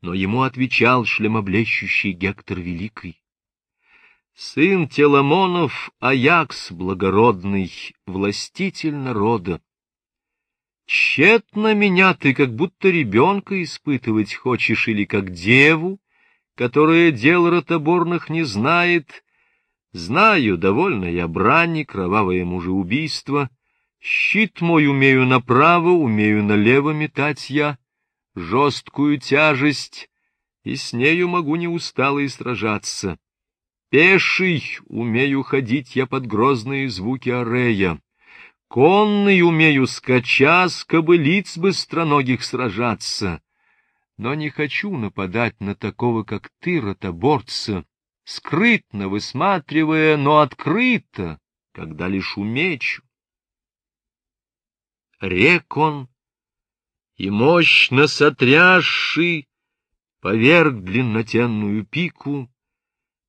но ему отвечал шлемоблещущий Гектор Великий. Сын Теламонов, Аякс благородный, властитель народа. Тщетно меня ты, как будто ребенка испытывать хочешь, или как деву, которая дел ротоборных не знает. Знаю, довольно я брани, кровавое мужеубийство. Щит мой умею направо, умею налево метать я, жесткую тяжесть, и с нею могу неустало и сражаться. Пеший умею ходить я под грозные звуки арея. Конный умею скача с кобылиц быстроногих сражаться. Но не хочу нападать на такого, как ты, ротоборца, скрытно высматривая, но открыто, когда лишь умечу. Рек он, и мощно сотрясший, поверг длиннотенную пику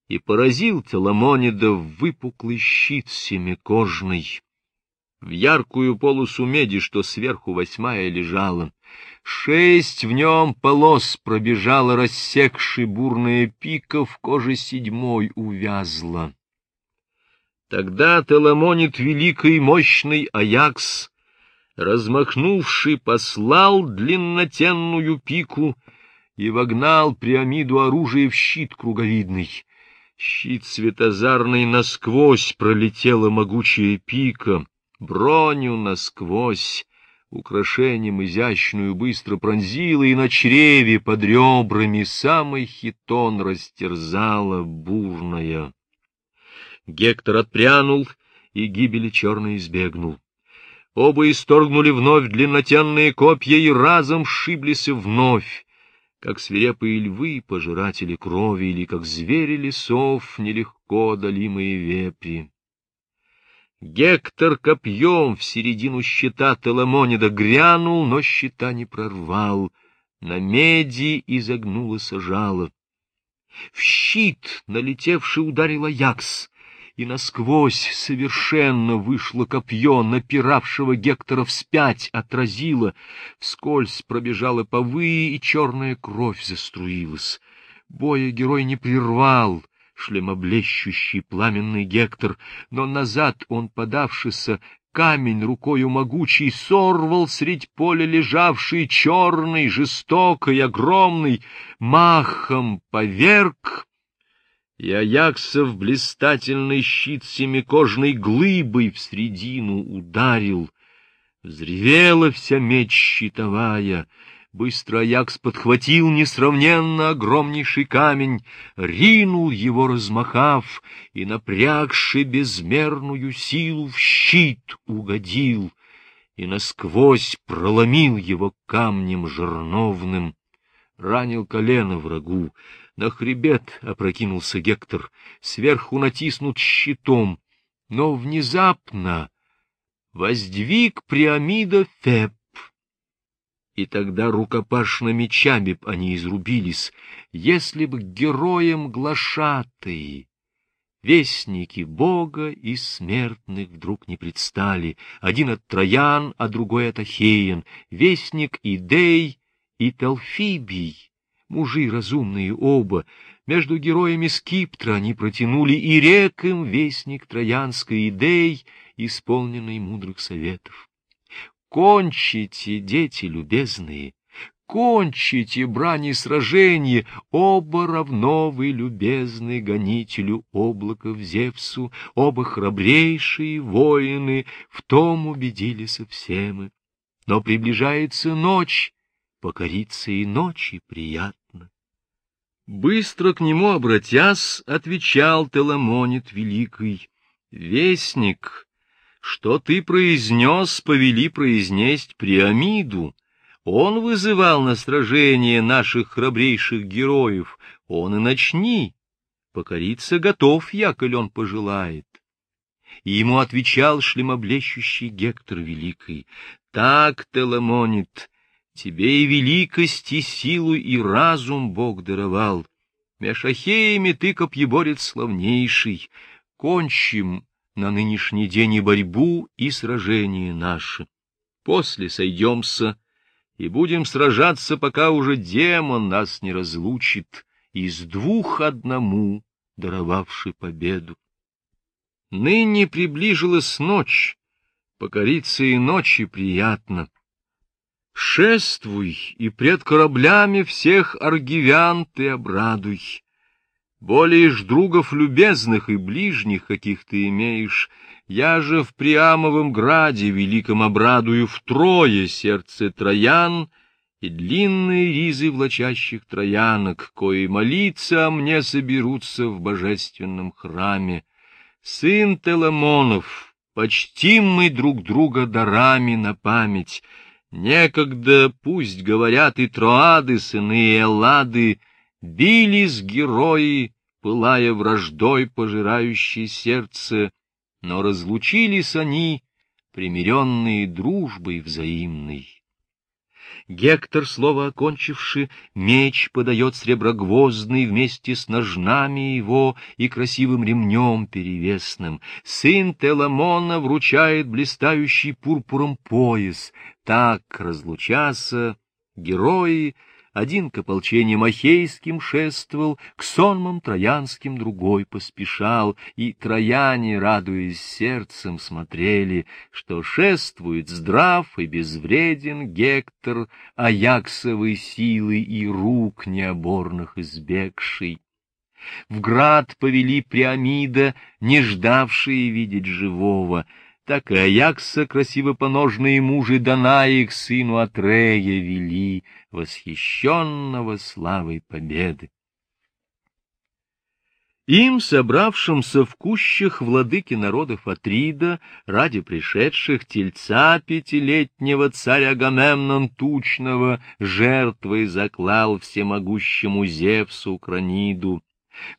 и поразил Теламонида в выпуклый щит семикожный в яркую полосу меди, что сверху восьмая лежала. Шесть в нем полос пробежала, рассекши бурная пика, в коже седьмой увязла. Тогда Теламонит великий мощный Аякс, размахнувший, послал длиннотенную пику и вогнал Приамиду оружие в щит круговидный. Щит светозарный насквозь пролетела могучая пика, броню насквозь, украшением изящную быстро пронзила и на чреве под ребрами самый хитон растерзала бурная. Гектор отпрянул и гибели черной избегнул. Оба исторгнули вновь длиннотенные копья и разом сшиблись вновь, как свирепые львы, пожиратели крови, или как звери лесов, нелегко одолимые вепри. Гектор копьем в середину щита Теламонида грянул, но щита не прорвал. На меди изогнулось жало. В щит налетевший ударил Аякс, и насквозь совершенно вышло копье, напиравшего Гектора вспять, отразило. Вскользь пробежала повы, и черная кровь заструилась. Боя герой не прервал — шлемоблещущий пламенный Гектор, но назад он, подавшийся, камень рукою могучий сорвал средь поля лежавший черный, жестокий, огромный, махом поверг, и Аяксов блистательный щит семикожной глыбой в средину ударил. Взревела вся меч щитовая, Быстро Аякс подхватил несравненно огромнейший камень, ринул его, размахав, и, напрягши безмерную силу, в щит угодил, и насквозь проломил его камнем жерновным. Ранил колено врагу, на хребет опрокинулся Гектор, сверху натиснут щитом, но внезапно воздвиг Приамида Феб, и тогда рукопашно мечами б они изрубились, если б героям глашатые, вестники Бога и смертных вдруг не предстали, один от Троян, а другой от Ахеян, вестник Идей и Талфибий, мужи разумные оба, между героями Скиптра они протянули и рекам вестник Троянской Идей, исполненный мудрых советов. Кончите, дети любезные, кончите брани сражения, оба равно вы, любезны, гонителю облаков Зевсу, оба храбрейшие воины, в том убедились все мы. Но приближается ночь, покориться и ночи приятно. Быстро к нему обратясь, отвечал Теламонит Великий, «Вестник, что ты произнес, повели произнесть Приамиду. Он вызывал на сражение наших храбрейших героев, он и начни. Покориться готов, яколь он пожелает. И ему отвечал шлемоблещущий Гектор Великий, «Так, Теламонит, тебе и великость, и силу, и разум Бог даровал. Меж ахеями ты копьеборец славнейший, кончим на нынешний день и борьбу, и сражение наше. После сойдемся, и будем сражаться, пока уже демон нас не разлучит, из двух одному даровавший победу. Ныне приближилась ночь, покориться и ночи приятно. Шествуй, и пред кораблями всех аргивян ты обрадуй. Более ж другов любезных и ближних, каких ты имеешь, я же в Приамовом граде великом обрадую втрое сердце троян и длинные ризы влачащих троянок, кои молиться мне соберутся в божественном храме. Сын Теламонов, почтим мы друг друга дарами на память, Некогда, пусть говорят и Троады, сыны Эллады, бились герои, пылая враждой, пожирающей сердце, но разлучились они, примиренные дружбой взаимной. Гектор, слово окончивши, меч подает среброгвоздный вместе с ножнами его и красивым ремнем перевесным. Сын Теламона вручает блистающий пурпуром пояс. Так разлучаться герои один к ополчениям Ахейским шествовал, к сонмам Троянским другой поспешал, и трояне, радуясь сердцем, смотрели, что шествует здрав и безвреден Гектор, Аяксовой силы и рук необорных избегший. В град повели Приамида, не ждавшие видеть живого, так и Аякса красиво поножные мужи Данаи к сыну Атрея вели, восхищенного славой победы. Им, собравшимся в кущах владыки народов Атрида, ради пришедших тельца пятилетнего царя Агамемнон Тучного, жертвой заклал всемогущему Зевсу Краниду,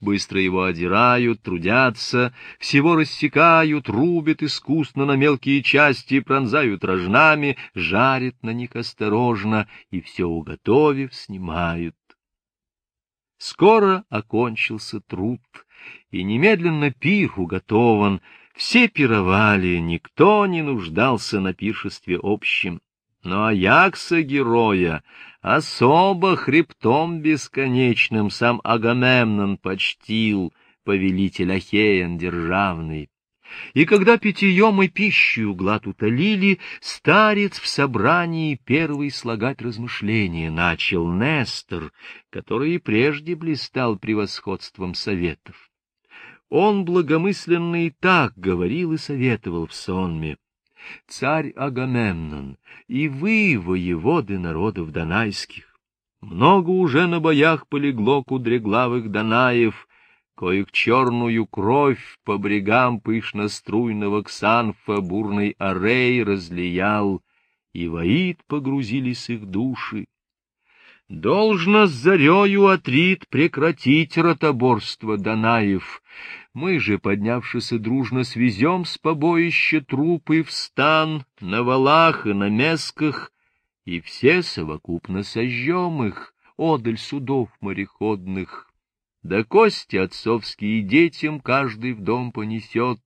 Быстро его одирают, трудятся, всего рассекают, рубят искусно на мелкие части, пронзают рожнами, жарят на них осторожно и, все уготовив, снимают. Скоро окончился труд, и немедленно пир уготован, все пировали, никто не нуждался на пиршестве общем. Но Аякса героя особо хребтом бесконечным сам Агамемнон почтил, повелитель Ахеян державный. И когда питьем и пищу глад утолили, старец в собрании первый слагать размышления начал Нестор, который и прежде блистал превосходством советов. Он благомысленно и так говорил и советовал в сонме царь Агамемнон, и вы, воеводы народов донайских. Много уже на боях полегло кудреглавых донаев, коих черную кровь по брегам пышно-струйного Ксанфа бурный арей разлиял, и воит погрузились их души. Должно с зарею Атрит прекратить ротоборство Данаев. Мы же, поднявшись дружно, свезем с побоища трупы в стан, на валах и на месках, и все совокупно сожжем их, одаль судов мореходных. Да кости отцовские детям каждый в дом понесет,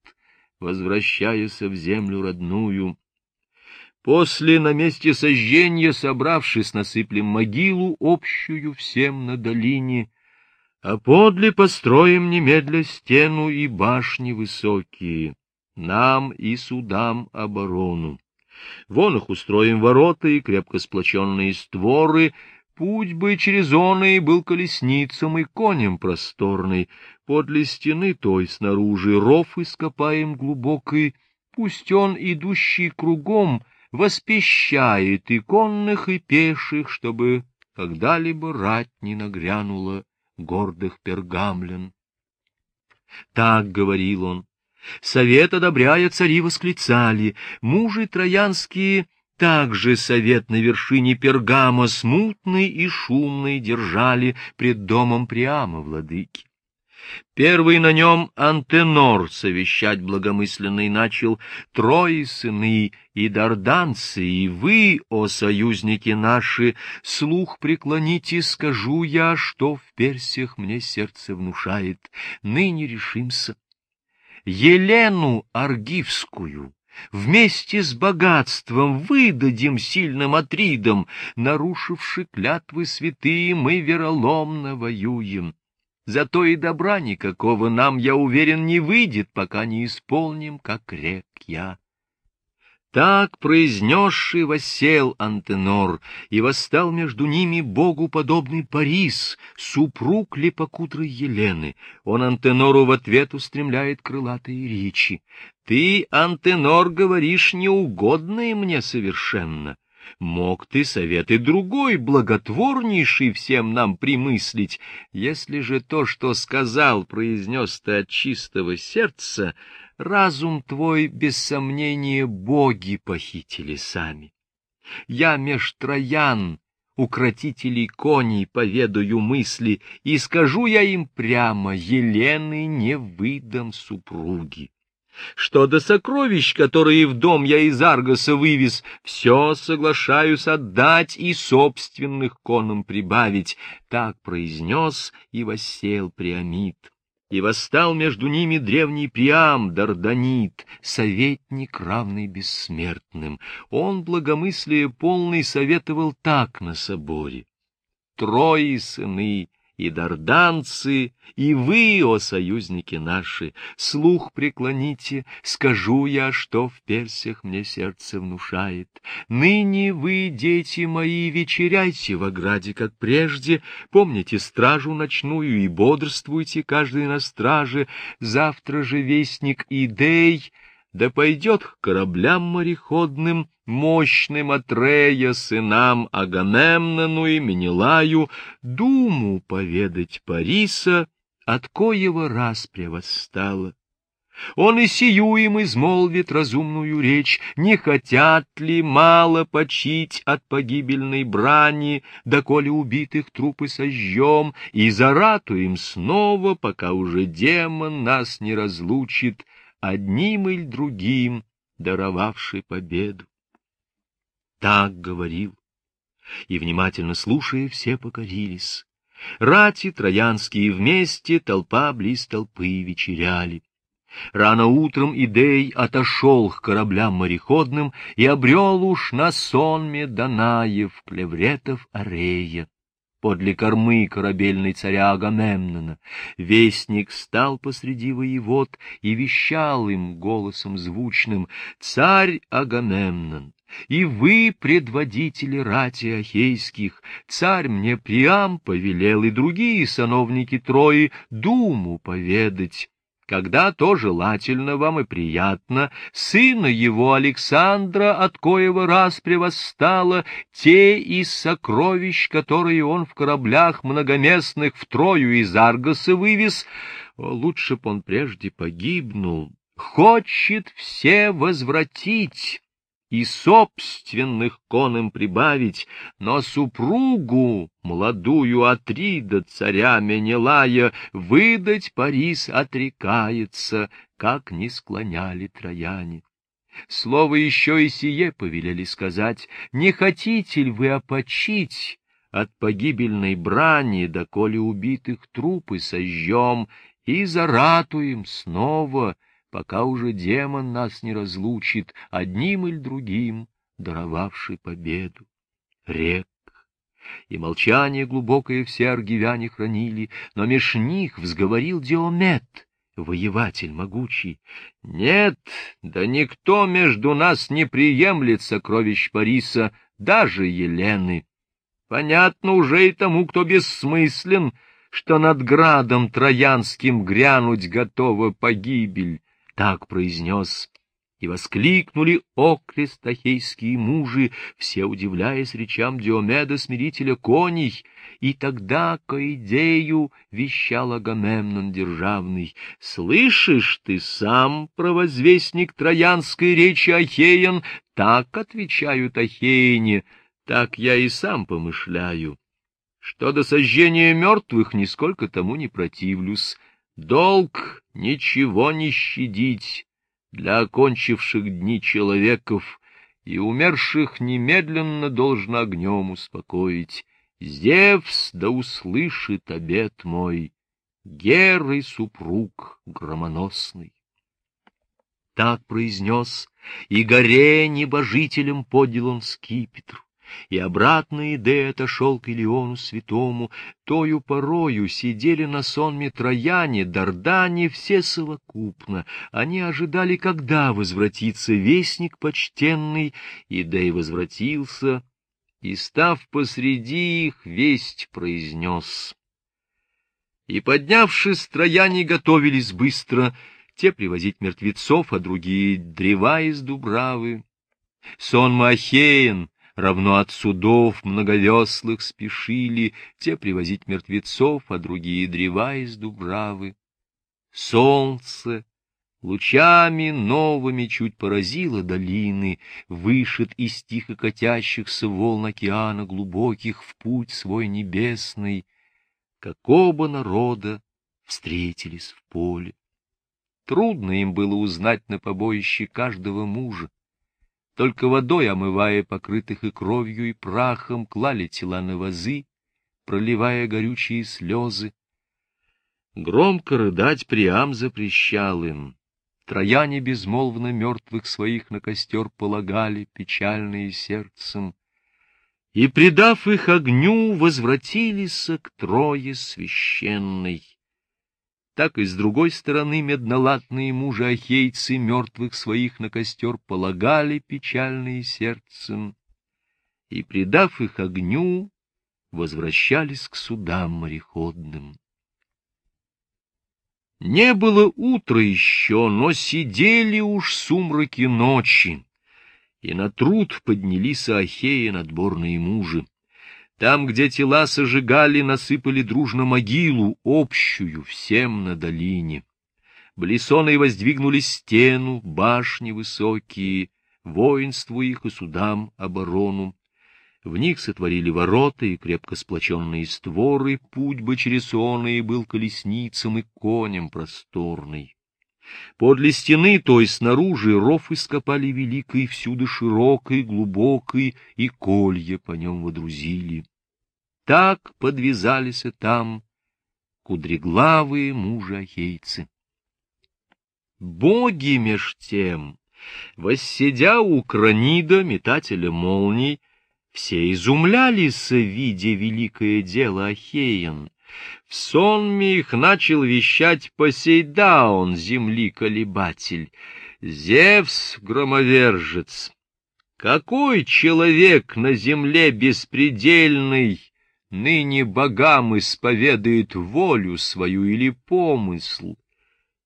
возвращаясь в землю родную. После на месте сожжения, собравшись, насыплем могилу общую всем на долине, а подле построим немедля стену и башни высокие, нам и судам оборону. Вон их устроим ворота и крепко сплоченные створы, путь бы через оные был колесницам и конем просторный, подле стены той снаружи ров ископаем глубокий, пусть он, идущий кругом, воспещает и конных, и пеших, чтобы когда-либо рать не нагрянула гордых пергамлен. Так говорил он. Совет одобряя, цари восклицали. Мужи троянские также совет на вершине Пергама смутный и шумный держали пред домом Приама владыки. Первый на нем Антенор совещать благомысленный начал, Трои сыны и дарданцы, и вы, о союзники наши, слух преклоните, скажу я, что в Персиях мне сердце внушает, ныне решимся. Елену Аргивскую, вместе с богатством выдадим сильным Атридам, нарушивши клятвы святые, мы вероломно воюем. Зато и добра никакого нам, я уверен, не выйдет, пока не исполним, как рек я. Так произнесший воссел Антенор, и восстал между ними богу подобный Парис, супруг лепокутрой Елены. Он Антенору в ответ устремляет крылатые речи. «Ты, Антенор, говоришь неугодное мне совершенно. Мог ты советы другой, благотворнейший всем нам примыслить. Если же то, что сказал, произнес ты от чистого сердца, разум твой, без сомнения, боги похитили сами. Я меж троян, укротителей коней, поведаю мысли, и скажу я им прямо, Елены не выдам супруги. Что до сокровищ, которые в дом я из Аргоса вывез, все соглашаюсь отдать и собственных конам прибавить. Так произнес и воссел Приамид. И восстал между ними древний Приам, Дарданит, советник, равный бессмертным. Он благомыслие полный советовал так на соборе. Трое сыны и дарданцы, и вы, о союзники наши, слух преклоните, скажу я, что в персях мне сердце внушает. Ныне вы, дети мои, вечеряйте в ограде, как прежде, помните стражу ночную и бодрствуйте каждый на страже, завтра же вестник Идей да пойдет к кораблям мореходным, мощным Атрея, сынам Агамемнону и Менелаю, думу поведать Париса, от коего распря восстала. Он и сию им измолвит разумную речь, не хотят ли мало почить от погибельной брани, доколе убитых трупы сожжем, и заратуем снова, пока уже демон нас не разлучит, одним или другим даровавший победу. Так говорил, и, внимательно слушая, все покорились. Рати троянские вместе, толпа близ толпы вечеряли. Рано утром Идей отошел к кораблям мореходным и обрел уж на сонме Данаев, клевретов Арея подле кормы корабельной царя Агамемнона. Вестник стал посреди воевод и вещал им голосом звучным «Царь Агамемнон, и вы, предводители рати Ахейских, царь мне Приам повелел и другие сановники Трои думу поведать, когда то желательно вам и приятно, сына его Александра, от коего раз превостало, те из сокровищ, которые он в кораблях многоместных в Трою из Аргоса вывез, лучше б он прежде погибнул, хочет все возвратить и собственных конам прибавить, но супругу, молодую Атрида, царя Менелая, выдать Парис отрекается, как не склоняли трояне. Слово еще и сие повелели сказать, не хотите ли вы опочить от погибельной брани, доколе убитых трупы сожжем, и заратуем снова — пока уже демон нас не разлучит, одним или другим, даровавший победу. Рек и молчание глубокое все аргивяне хранили, но меж них взговорил Диомет, воеватель могучий. Нет, да никто между нас не приемлет сокровищ Париса, даже Елены. Понятно уже и тому, кто бессмыслен, что над градом троянским грянуть готова погибель так произнес, и воскликнули окрест ахейские мужи, все удивляясь речам Диомеда, смирителя коней, и тогда к идею вещал Агамемнон державный. «Слышишь ты сам, провозвестник троянской речи Ахеян, так отвечают Ахеяне, так я и сам помышляю. Что до сожжения мертвых, нисколько тому не противлюсь». Долг ничего не щадить для окончивших дни человеков, и умерших немедленно должно огнем успокоить. Зевс да услышит обет мой, Герой супруг громоносный. так произнес, и горе небожителем подел он скипетр. И обратно Иде отошел к Илиону святому, тою порою сидели на сонме Трояне, Дардане все совокупно. Они ожидали, когда возвратится вестник почтенный, Идей возвратился, и, став посреди их, весть произнес. И, поднявшись, трояне готовились быстро, те привозить мертвецов, а другие — древа из дубравы. Сон Махеен, равно от судов многовеслых спешили, те привозить мертвецов, а другие — древа из дубравы. Солнце лучами новыми чуть поразило долины, вышед из тихо катящихся волн океана глубоких в путь свой небесный, как оба народа встретились в поле. Трудно им было узнать на побоище каждого мужа. Только водой омывая покрытых и кровью, и прахом, клали тела на вазы, проливая горючие слезы. Громко рыдать Приам запрещал им. Трояне безмолвно мертвых своих на костер полагали, печальные сердцем и, предав их огню, возвратились к Трое священной. Так и с другой стороны меднолатные мужи-ахейцы мертвых своих на костер полагали печальные сердцем, и, предав их огню, возвращались к судам мореходным. Не было утра еще, но сидели уж сумраки ночи и на труд поднялись Ахеи надборные мужи. Там, где тела сожигали, насыпали дружно могилу, общую, всем на долине. Блесоны воздвигнули стену, башни высокие, воинству их и судам оборону. В них сотворили ворота и крепко сплоченные створы, путь бы через оные был колесницам и коням просторный. Подле стены той снаружи ров ископали великой, всюду широкой, глубокой, и колья по нем водрузили. Так подвязались там кудреглавые мужи-ахейцы. Боги меж тем, воссидя у кранида, метателя молний, все изумлялись, видя великое дело Ахеян, в сонме их начал вещать Посейдаун, земли-колебатель, Зевс — громовержец. Какой человек на земле беспредельный ныне богам исповедует волю свою или помысл?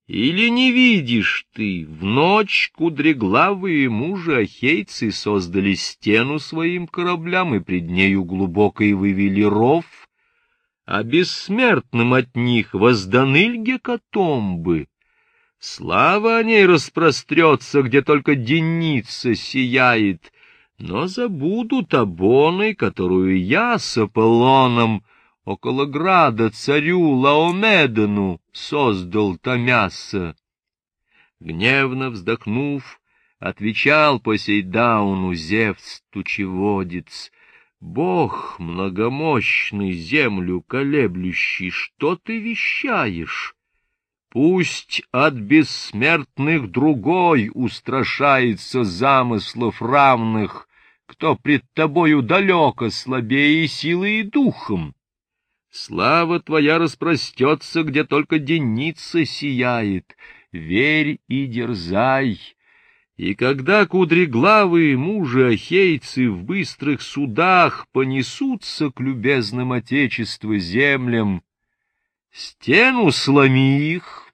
Или не видишь ты, в ночь кудреглавые мужи ахейцы создали стену своим кораблям и пред нею глубокой вывели ров — а бессмертным от них возданы ль гекатомбы? Слава о ней распрострется, где только деница сияет, но забудут обоны, которую я с Аполлоном около града царю Лаомедону создал Томяса. Гневно вздохнув, отвечал Посейдауну Зевс тучеводец, Бог многомощный, землю колеблющий, что ты вещаешь? Пусть от бессмертных другой устрашается замыслов равных, кто пред тобою далеко слабее силой и духом. Слава твоя распростется, где только деница сияет. Верь и дерзай, и когда кудреглавые мужи-ахейцы в быстрых судах понесутся к любезным отечеству землям, стену сломи их,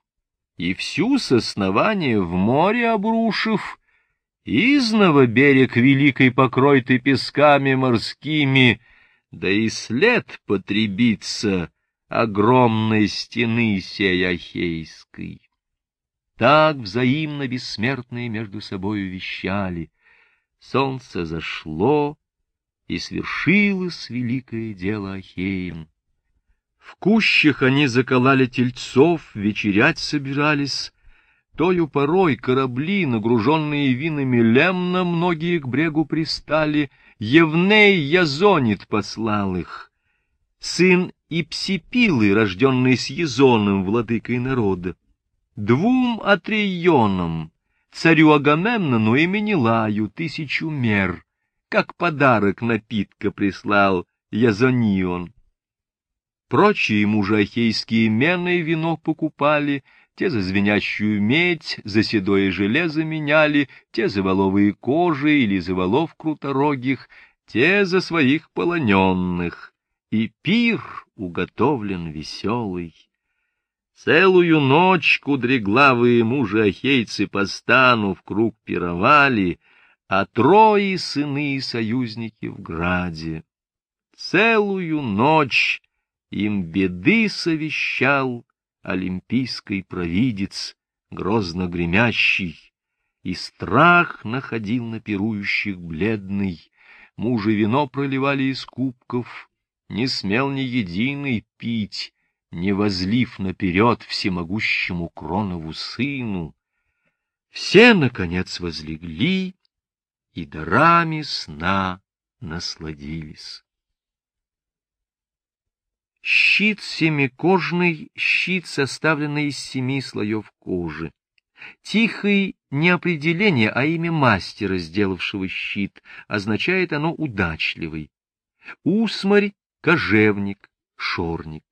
и всю с основания в море обрушив, изново берег великой покрой ты песками морскими, да и след потребится огромной стены сей ахейской. Так взаимно бессмертные между собою вещали. Солнце зашло, и свершилось великое дело Ахеин. В кущах они заколали тельцов, вечерять собирались. Тою порой корабли, нагруженные винами лемна, многие к брегу пристали. Евней Язонит послал их. Сын Ипсипилы, рожденный с Езоном, владыкой народа двум атрионам, царю Агамемнону и Менелаю тысячу мер, как подарок напитка прислал Язонион. Прочие мужи ахейские мены вино покупали, те за звенящую медь, за седое железо меняли, те за воловые кожи или за волов круторогих, те за своих полоненных. И пир уготовлен веселый. Целую ночь кудреглавые мужи ахейцы по стану в круг пировали, а трое сыны и союзники в граде. Целую ночь им беды совещал олимпийский провидец, грозно гремящий, и страх находил на пирующих бледный, мужи вино проливали из кубков, не смел ни единый пить, не возлив наперед всемогущему Кронову сыну. Все, наконец, возлегли и дарами сна насладились. Щит семикожный, щит, составленный из семи слоев кожи. Тихий не определение, а имя мастера, сделавшего щит, означает оно удачливый. Усмарь — кожевник, шорник.